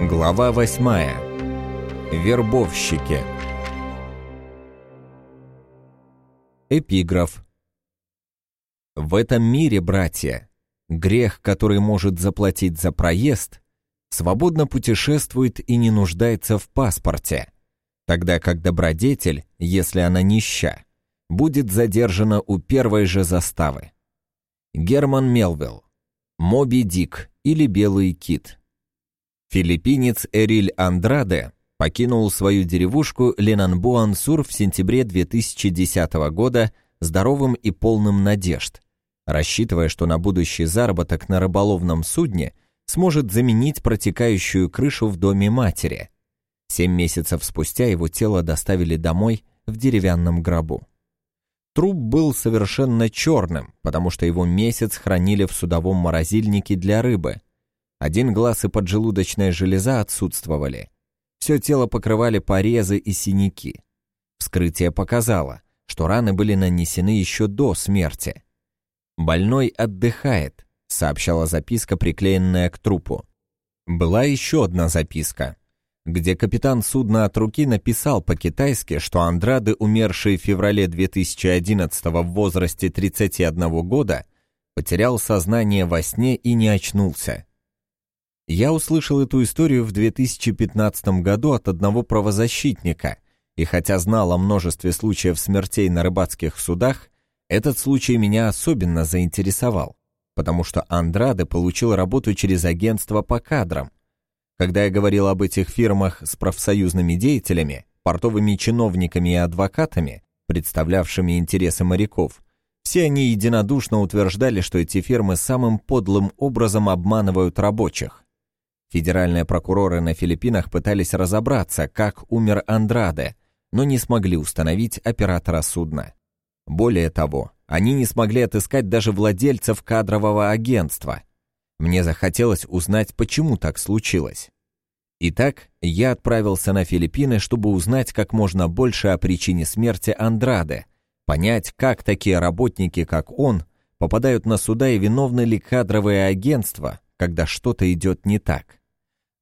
Глава восьмая. Вербовщики. Эпиграф. В этом мире, братья, грех, который может заплатить за проезд, свободно путешествует и не нуждается в паспорте, тогда как добродетель, если она нища, будет задержана у первой же заставы. Герман Мелвилл. Моби Дик или Белый Кит. Филиппинец Эриль Андраде покинул свою деревушку Ленанбуансур в сентябре 2010 года здоровым и полным надежд, рассчитывая, что на будущий заработок на рыболовном судне сможет заменить протекающую крышу в доме матери. Семь месяцев спустя его тело доставили домой в деревянном гробу. Труп был совершенно черным, потому что его месяц хранили в судовом морозильнике для рыбы, один глаз и поджелудочная железа отсутствовали. Все тело покрывали порезы и синяки. Вскрытие показало, что раны были нанесены еще до смерти. «Больной отдыхает», — сообщала записка, приклеенная к трупу. Была еще одна записка, где капитан судна от руки написал по-китайски, что Андрады, умерший в феврале 2011 в возрасте 31 года, потерял сознание во сне и не очнулся. Я услышал эту историю в 2015 году от одного правозащитника, и хотя знал о множестве случаев смертей на рыбацких судах, этот случай меня особенно заинтересовал, потому что Андраде получил работу через агентство по кадрам. Когда я говорил об этих фирмах с профсоюзными деятелями, портовыми чиновниками и адвокатами, представлявшими интересы моряков, все они единодушно утверждали, что эти фирмы самым подлым образом обманывают рабочих. Федеральные прокуроры на Филиппинах пытались разобраться, как умер Андраде, но не смогли установить оператора судна. Более того, они не смогли отыскать даже владельцев кадрового агентства. Мне захотелось узнать, почему так случилось. Итак, я отправился на Филиппины, чтобы узнать как можно больше о причине смерти Андраде, понять, как такие работники, как он, попадают на суда и виновны ли кадровые агентства, когда что-то идет не так.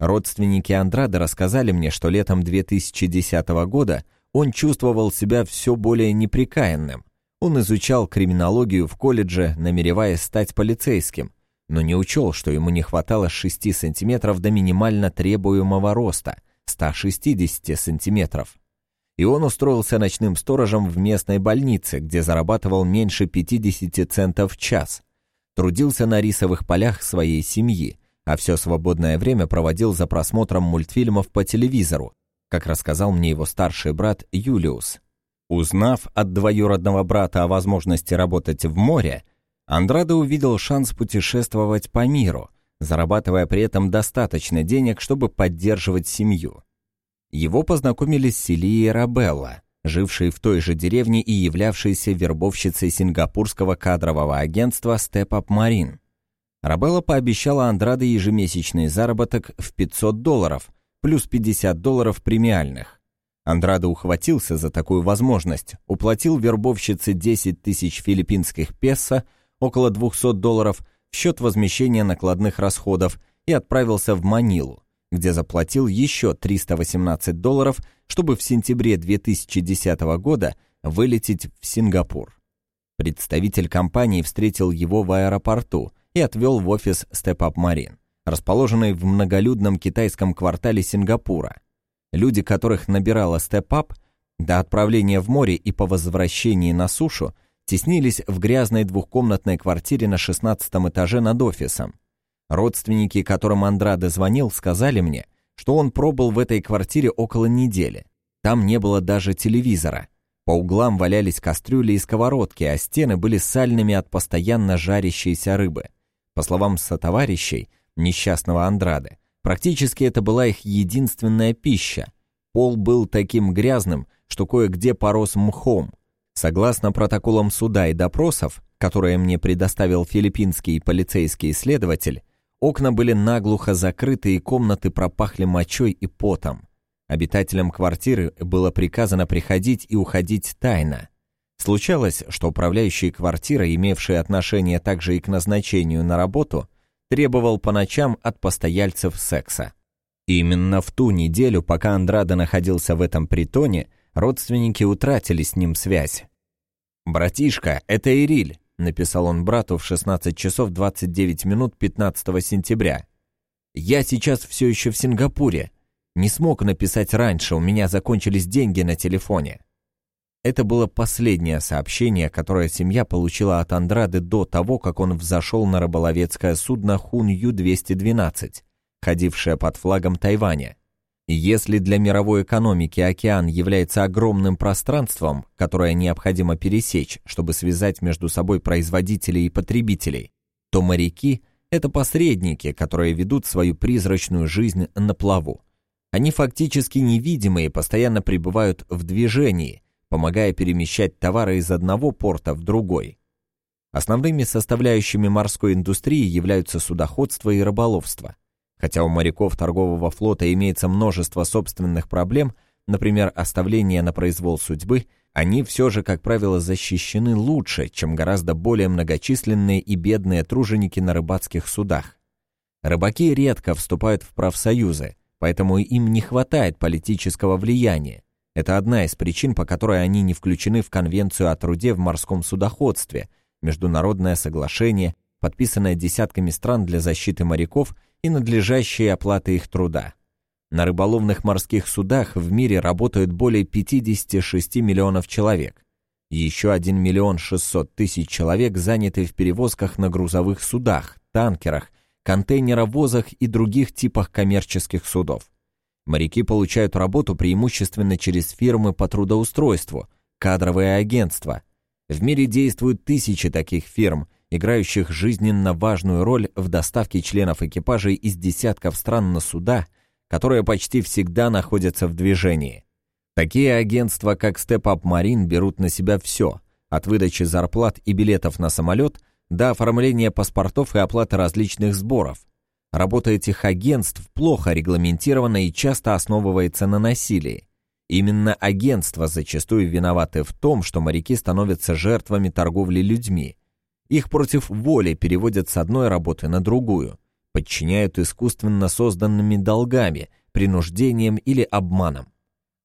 Родственники Андрада рассказали мне, что летом 2010 года он чувствовал себя все более неприкаянным. Он изучал криминологию в колледже, намереваясь стать полицейским, но не учел, что ему не хватало 6 сантиметров до минимально требуемого роста – 160 сантиметров. И он устроился ночным сторожем в местной больнице, где зарабатывал меньше 50 центов в час – трудился на рисовых полях своей семьи, а все свободное время проводил за просмотром мультфильмов по телевизору, как рассказал мне его старший брат Юлиус. Узнав от двоюродного брата о возможности работать в море, Андрадо увидел шанс путешествовать по миру, зарабатывая при этом достаточно денег, чтобы поддерживать семью. Его познакомили с Селией Рабелла, жившей в той же деревне и являвшейся вербовщицей сингапурского кадрового агентства Step Up Marine. Рабелла пообещала Андраде ежемесячный заработок в 500 долларов, плюс 50 долларов премиальных. Андрадо ухватился за такую возможность, уплатил вербовщице 10 тысяч филиппинских песо, около 200 долларов, в счет возмещения накладных расходов и отправился в Манилу, где заплатил еще 318 долларов, чтобы в сентябре 2010 года вылететь в Сингапур. Представитель компании встретил его в аэропорту и отвел в офис Step Up Marine, расположенный в многолюдном китайском квартале Сингапура. Люди, которых набирала Step Up, до отправления в море и по возвращении на сушу, теснились в грязной двухкомнатной квартире на 16 этаже над офисом. Родственники, которым Андраде звонил, сказали мне, что он пробыл в этой квартире около недели. Там не было даже телевизора. По углам валялись кастрюли и сковородки, а стены были сальными от постоянно жарящейся рыбы. По словам сотоварищей, несчастного Андраде, практически это была их единственная пища. Пол был таким грязным, что кое-где порос мхом. Согласно протоколам суда и допросов, которые мне предоставил филиппинский полицейский следователь, Окна были наглухо закрыты, и комнаты пропахли мочой и потом. Обитателям квартиры было приказано приходить и уходить тайно. Случалось, что управляющий квартирой, имевший отношение также и к назначению на работу, требовал по ночам от постояльцев секса. Именно в ту неделю, пока Андрада находился в этом притоне, родственники утратили с ним связь. «Братишка, это Ириль», — написал он брату в 16 часов 29 минут 15 сентября. «Я сейчас все еще в Сингапуре. Не смог написать раньше, у меня закончились деньги на телефоне». Это было последнее сообщение, которое семья получила от Андрады до того, как он взошел на рыболовецкое судно Хун Ю-212, ходившее под флагом Тайваня. Если для мировой экономики океан является огромным пространством, которое необходимо пересечь, чтобы связать между собой производителей и потребителей, то моряки – это посредники, которые ведут свою призрачную жизнь на плаву. Они фактически невидимые, постоянно пребывают в движении, помогая перемещать товары из одного порта в другой. Основными составляющими морской индустрии являются судоходство и рыболовство – Хотя у моряков торгового флота имеется множество собственных проблем, например, оставление на произвол судьбы, они все же, как правило, защищены лучше, чем гораздо более многочисленные и бедные труженики на рыбацких судах. Рыбаки редко вступают в профсоюзы, поэтому им не хватает политического влияния. Это одна из причин, по которой они не включены в Конвенцию о труде в морском судоходстве, международное соглашение, подписанное десятками стран для защиты моряков и надлежащей оплаты их труда. На рыболовных морских судах в мире работают более 56 миллионов человек. Еще 1 миллион 600 тысяч человек заняты в перевозках на грузовых судах, танкерах, контейнеровозах и других типах коммерческих судов. Моряки получают работу преимущественно через фирмы по трудоустройству, кадровые агентства. В мире действуют тысячи таких фирм, играющих жизненно важную роль в доставке членов экипажей из десятков стран на суда, которые почти всегда находятся в движении. Такие агентства, как Step Up Marine, берут на себя все, от выдачи зарплат и билетов на самолет до оформления паспортов и оплаты различных сборов. Работа этих агентств плохо регламентирована и часто основывается на насилии. Именно агентства зачастую виноваты в том, что моряки становятся жертвами торговли людьми – их против воли переводят с одной работы на другую, подчиняют искусственно созданными долгами, принуждением или обманом.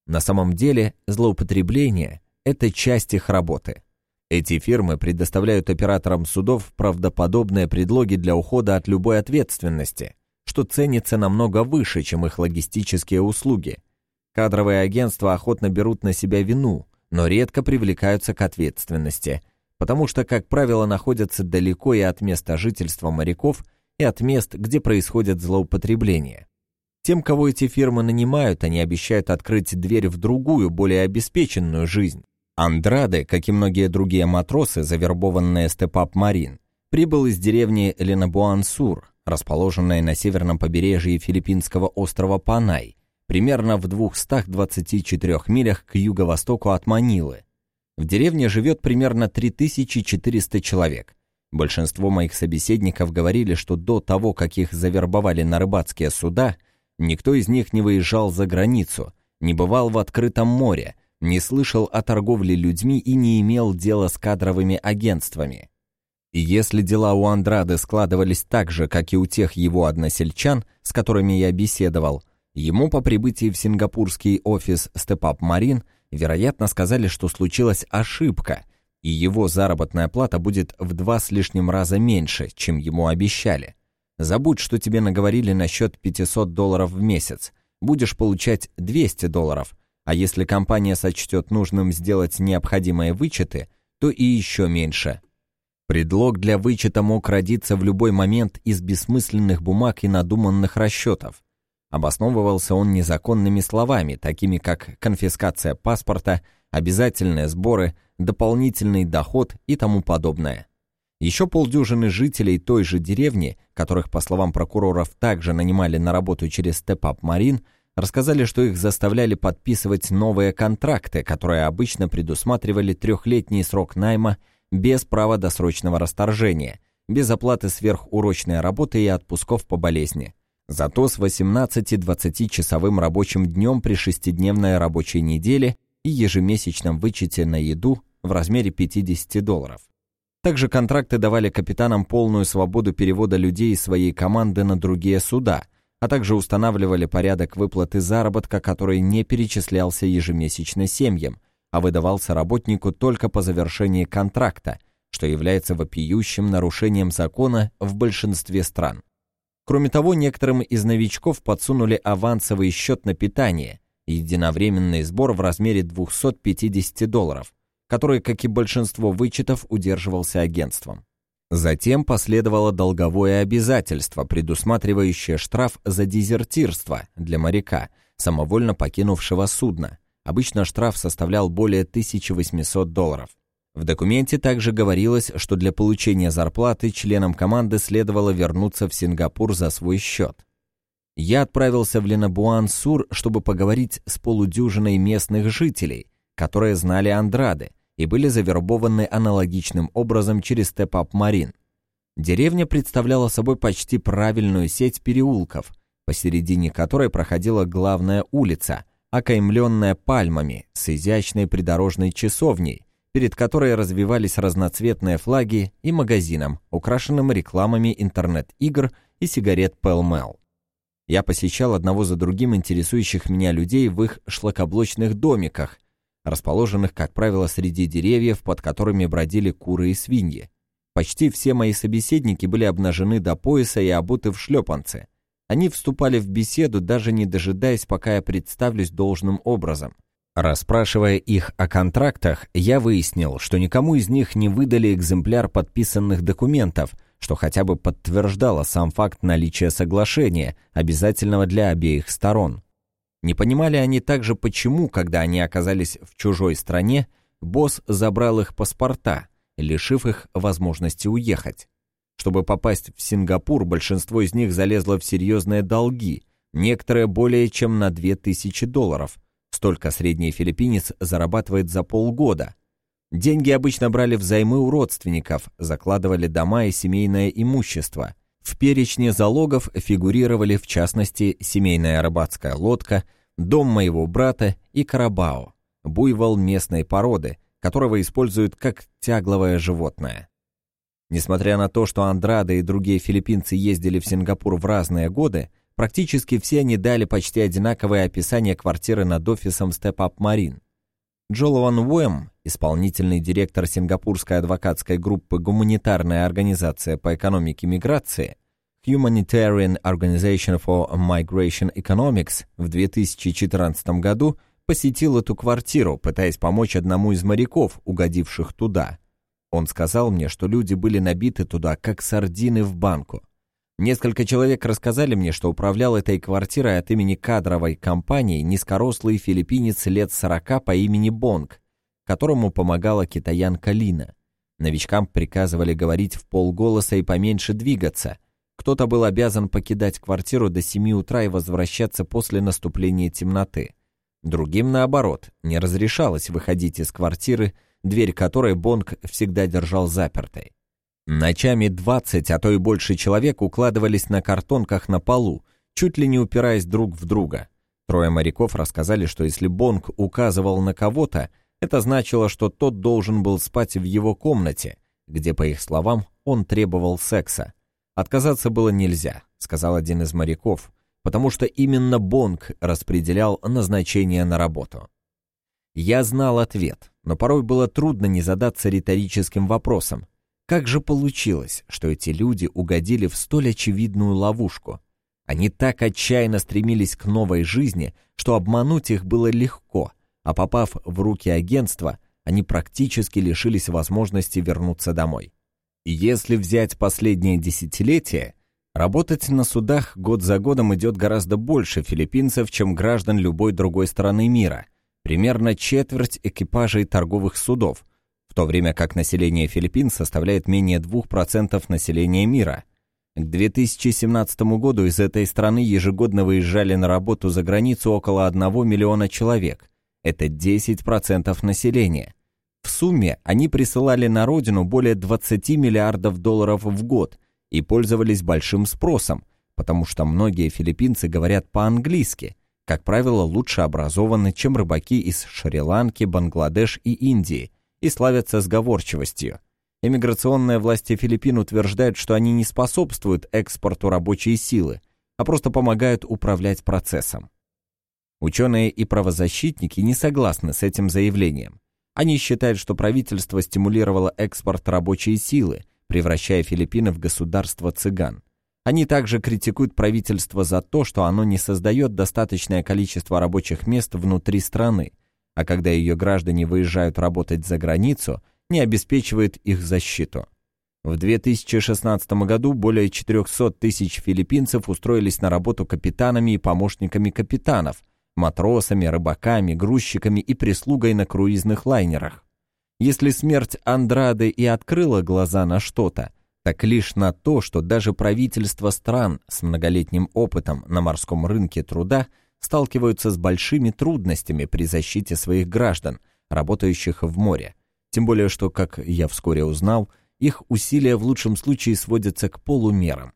На самом деле злоупотребление – это часть их работы. Эти фирмы предоставляют операторам судов правдоподобные предлоги для ухода от любой ответственности, что ценится намного выше, чем их логистические услуги. Кадровые агентства охотно берут на себя вину, но редко привлекаются к ответственности, потому что, как правило, находятся далеко и от места жительства моряков, и от мест, где происходят злоупотребления. Тем, кого эти фирмы нанимают, они обещают открыть дверь в другую, более обеспеченную жизнь. Андраде, как и многие другие матросы, завербованные Степап Марин, прибыл из деревни Ленабуансур, расположенной на северном побережье филиппинского острова Панай, примерно в 224 милях к юго-востоку от Манилы, в деревне живет примерно 3400 человек. Большинство моих собеседников говорили, что до того, как их завербовали на рыбацкие суда, никто из них не выезжал за границу, не бывал в открытом море, не слышал о торговле людьми и не имел дела с кадровыми агентствами. И если дела у Андрады складывались так же, как и у тех его односельчан, с которыми я беседовал, ему по прибытии в сингапурский офис Степап Марин – вероятно, сказали, что случилась ошибка, и его заработная плата будет в два с лишним раза меньше, чем ему обещали. Забудь, что тебе наговорили насчет 500 долларов в месяц. Будешь получать 200 долларов, а если компания сочтет нужным сделать необходимые вычеты, то и еще меньше. Предлог для вычета мог родиться в любой момент из бессмысленных бумаг и надуманных расчетов. Обосновывался он незаконными словами, такими как конфискация паспорта, обязательные сборы, дополнительный доход и тому подобное. Еще полдюжины жителей той же деревни, которых, по словам прокуроров, также нанимали на работу через Степап Марин, рассказали, что их заставляли подписывать новые контракты, которые обычно предусматривали трехлетний срок найма без права досрочного расторжения, без оплаты сверхурочной работы и отпусков по болезни. Зато с 18-20-часовым рабочим днем при шестидневной рабочей неделе и ежемесячном вычете на еду в размере 50 долларов. Также контракты давали капитанам полную свободу перевода людей из своей команды на другие суда, а также устанавливали порядок выплаты заработка, который не перечислялся ежемесячно семьям, а выдавался работнику только по завершении контракта, что является вопиющим нарушением закона в большинстве стран. Кроме того, некоторым из новичков подсунули авансовый счет на питание и единовременный сбор в размере 250 долларов, который, как и большинство вычетов, удерживался агентством. Затем последовало долговое обязательство, предусматривающее штраф за дезертирство для моряка, самовольно покинувшего судно. Обычно штраф составлял более 1800 долларов. В документе также говорилось, что для получения зарплаты членам команды следовало вернуться в Сингапур за свой счет. Я отправился в Ленабуан-Сур, чтобы поговорить с полудюжиной местных жителей, которые знали Андрады, и были завербованы аналогичным образом через Степ-Ап Марин. Деревня представляла собой почти правильную сеть переулков, посередине которой проходила главная улица, окаймленная пальмами с изящной придорожной часовней, перед которой развивались разноцветные флаги и магазином, украшенным рекламами интернет-игр и сигарет Pell Я посещал одного за другим интересующих меня людей в их шлакоблочных домиках – расположенных, как правило, среди деревьев, под которыми бродили куры и свиньи. Почти все мои собеседники были обнажены до пояса и обуты в шлепанцы. Они вступали в беседу, даже не дожидаясь, пока я представлюсь должным образом. Расспрашивая их о контрактах, я выяснил, что никому из них не выдали экземпляр подписанных документов, что хотя бы подтверждало сам факт наличия соглашения, обязательного для обеих сторон. Не понимали они также, почему, когда они оказались в чужой стране, босс забрал их паспорта, лишив их возможности уехать. Чтобы попасть в Сингапур, большинство из них залезло в серьезные долги, некоторые более чем на 2000 долларов. Столько средний филиппинец зарабатывает за полгода. Деньги обычно брали взаймы у родственников, закладывали дома и семейное имущество. В перечне залогов фигурировали в частности семейная рыбацкая лодка, дом моего брата и карабао, буйвол местной породы, которого используют как тягловое животное. Несмотря на то, что Андрада и другие филиппинцы ездили в Сингапур в разные годы, практически все они дали почти одинаковое описание квартиры над офисом Step Up Marine. Джолован Уэм, исполнительный директор сингапурской адвокатской группы «Гуманитарная организация по экономике миграции», Humanitarian Organization for Migration Economics в 2014 году посетил эту квартиру, пытаясь помочь одному из моряков, угодивших туда. Он сказал мне, что люди были набиты туда, как сардины в банку. Несколько человек рассказали мне, что управлял этой квартирой от имени кадровой компании низкорослый филиппинец лет 40 по имени Бонг, которому помогала китаянка Лина. Новичкам приказывали говорить в полголоса и поменьше двигаться – кто-то был обязан покидать квартиру до 7 утра и возвращаться после наступления темноты. Другим, наоборот, не разрешалось выходить из квартиры, дверь которой Бонг всегда держал запертой. Ночами 20, а то и больше человек укладывались на картонках на полу, чуть ли не упираясь друг в друга. Трое моряков рассказали, что если Бонг указывал на кого-то, это значило, что тот должен был спать в его комнате, где, по их словам, он требовал секса. Отказаться было нельзя, сказал один из моряков, потому что именно Бонг распределял назначение на работу. Я знал ответ, но порой было трудно не задаться риторическим вопросом. Как же получилось, что эти люди угодили в столь очевидную ловушку? Они так отчаянно стремились к новой жизни, что обмануть их было легко, а попав в руки агентства, они практически лишились возможности вернуться домой. Если взять последнее десятилетие, работать на судах год за годом идет гораздо больше филиппинцев, чем граждан любой другой страны мира, примерно четверть экипажей торговых судов, в то время как население Филиппин составляет менее 2% населения мира. К 2017 году из этой страны ежегодно выезжали на работу за границу около 1 миллиона человек. Это 10% населения. В сумме они присылали на родину более 20 миллиардов долларов в год и пользовались большим спросом, потому что многие филиппинцы говорят по-английски, как правило, лучше образованы, чем рыбаки из Шри-Ланки, Бангладеш и Индии, и славятся сговорчивостью. Иммиграционные власти Филиппин утверждают, что они не способствуют экспорту рабочей силы, а просто помогают управлять процессом. Ученые и правозащитники не согласны с этим заявлением. Они считают, что правительство стимулировало экспорт рабочей силы, превращая Филиппины в государство цыган. Они также критикуют правительство за то, что оно не создает достаточное количество рабочих мест внутри страны, а когда ее граждане выезжают работать за границу, не обеспечивает их защиту. В 2016 году более 400 тысяч филиппинцев устроились на работу капитанами и помощниками капитанов, матросами, рыбаками, грузчиками и прислугой на круизных лайнерах. Если смерть Андрады и открыла глаза на что-то, так лишь на то, что даже правительства стран с многолетним опытом на морском рынке труда сталкиваются с большими трудностями при защите своих граждан, работающих в море. Тем более, что, как я вскоре узнал, их усилия в лучшем случае сводятся к полумерам.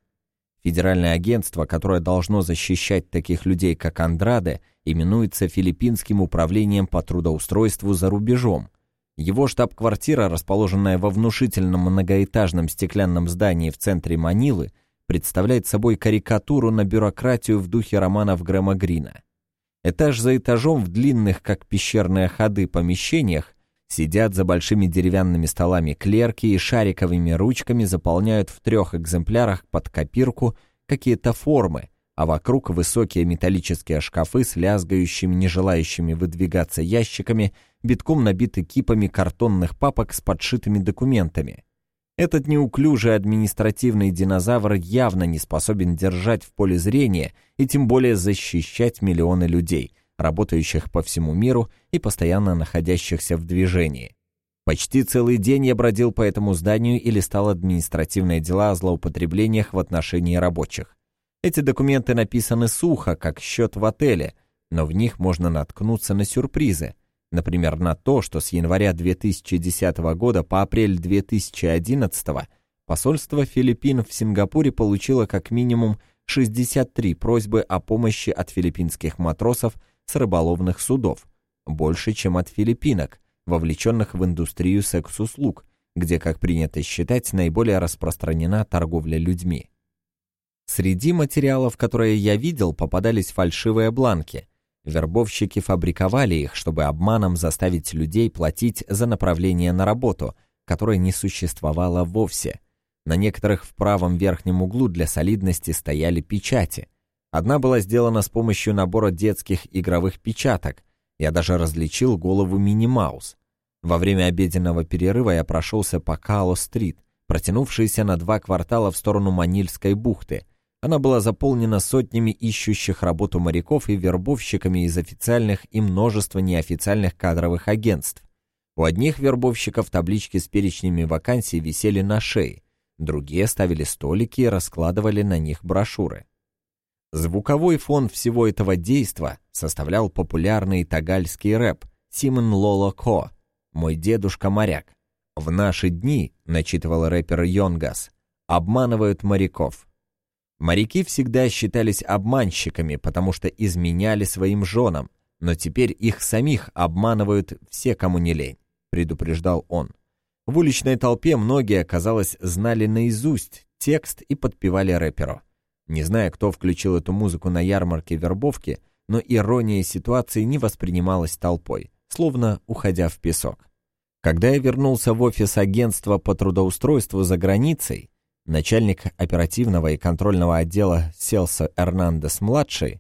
Федеральное агентство, которое должно защищать таких людей, как Андраде, именуется Филиппинским управлением по трудоустройству за рубежом. Его штаб-квартира, расположенная во внушительном многоэтажном стеклянном здании в центре Манилы, представляет собой карикатуру на бюрократию в духе романов Грэма Грина. Этаж за этажом в длинных, как пещерные ходы, помещениях Сидят за большими деревянными столами клерки и шариковыми ручками заполняют в трех экземплярах под копирку какие-то формы, а вокруг высокие металлические шкафы с лязгающими, не желающими выдвигаться ящиками, битком набиты кипами картонных папок с подшитыми документами. Этот неуклюжий административный динозавр явно не способен держать в поле зрения и тем более защищать миллионы людей – работающих по всему миру и постоянно находящихся в движении. Почти целый день я бродил по этому зданию и листал административные дела о злоупотреблениях в отношении рабочих. Эти документы написаны сухо, как счет в отеле, но в них можно наткнуться на сюрпризы. Например, на то, что с января 2010 года по апрель 2011 посольство Филиппин в Сингапуре получило как минимум 63 просьбы о помощи от филиппинских матросов с рыболовных судов, больше, чем от филиппинок, вовлеченных в индустрию секс-услуг, где, как принято считать, наиболее распространена торговля людьми. Среди материалов, которые я видел, попадались фальшивые бланки. Вербовщики фабриковали их, чтобы обманом заставить людей платить за направление на работу, которое не существовало вовсе. На некоторых в правом верхнем углу для солидности стояли печати. Одна была сделана с помощью набора детских игровых печаток. Я даже различил голову Мини-Маус. Во время обеденного перерыва я прошелся по Као-стрит, протянувшейся на два квартала в сторону Манильской бухты. Она была заполнена сотнями ищущих работу моряков и вербовщиками из официальных и множества неофициальных кадровых агентств. У одних вербовщиков таблички с перечнями вакансий висели на шее, другие ставили столики и раскладывали на них брошюры. Звуковой фон всего этого действа составлял популярный тагальский рэп «Симон Лоло Ко» «Мой дедушка-моряк». В наши дни, начитывал рэпер Йонгас, обманывают моряков. Моряки всегда считались обманщиками, потому что изменяли своим женам, но теперь их самих обманывают все, кому не лень, предупреждал он. В уличной толпе многие, казалось, знали наизусть текст и подпевали рэперу. Не зная, кто включил эту музыку на ярмарке вербовки, но ирония ситуации не воспринималась толпой, словно уходя в песок. Когда я вернулся в офис агентства по трудоустройству за границей, начальник оперативного и контрольного отдела Селса Эрнандес-младший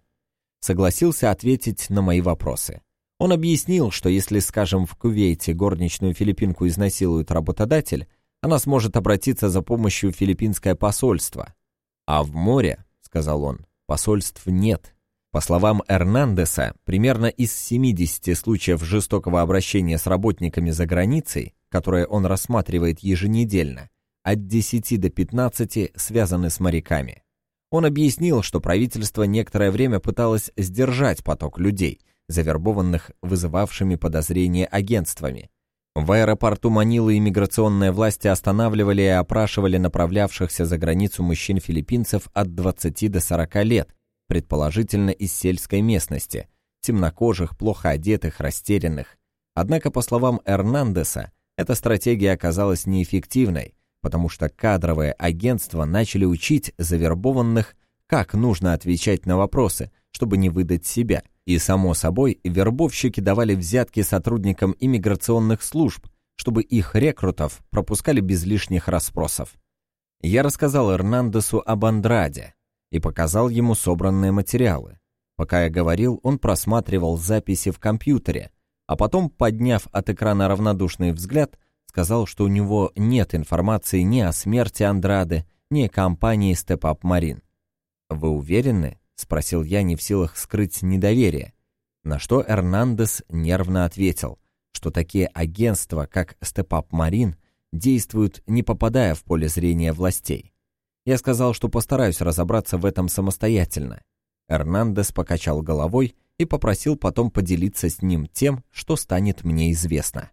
согласился ответить на мои вопросы. Он объяснил, что если, скажем, в Кувейте горничную филиппинку изнасилует работодатель, она сможет обратиться за помощью в филиппинское посольство, а в море, сказал он, посольств нет. По словам Эрнандеса, примерно из 70 случаев жестокого обращения с работниками за границей, которые он рассматривает еженедельно, от 10 до 15 связаны с моряками. Он объяснил, что правительство некоторое время пыталось сдержать поток людей, завербованных вызывавшими подозрения агентствами, в аэропорту Манилы иммиграционные власти останавливали и опрашивали направлявшихся за границу мужчин-филиппинцев от 20 до 40 лет, предположительно из сельской местности, темнокожих, плохо одетых, растерянных. Однако, по словам Эрнандеса, эта стратегия оказалась неэффективной, потому что кадровые агентства начали учить завербованных, как нужно отвечать на вопросы, чтобы не выдать себя. И, само собой, вербовщики давали взятки сотрудникам иммиграционных служб, чтобы их рекрутов пропускали без лишних расспросов. Я рассказал Эрнандесу об Андраде и показал ему собранные материалы. Пока я говорил, он просматривал записи в компьютере, а потом, подняв от экрана равнодушный взгляд, сказал, что у него нет информации ни о смерти Андрады, ни о компании Step Up Marine. «Вы уверены?» — спросил я, не в силах скрыть недоверие. На что Эрнандес нервно ответил, что такие агентства, как Up Marine, действуют, не попадая в поле зрения властей. Я сказал, что постараюсь разобраться в этом самостоятельно. Эрнандес покачал головой и попросил потом поделиться с ним тем, что станет мне известно.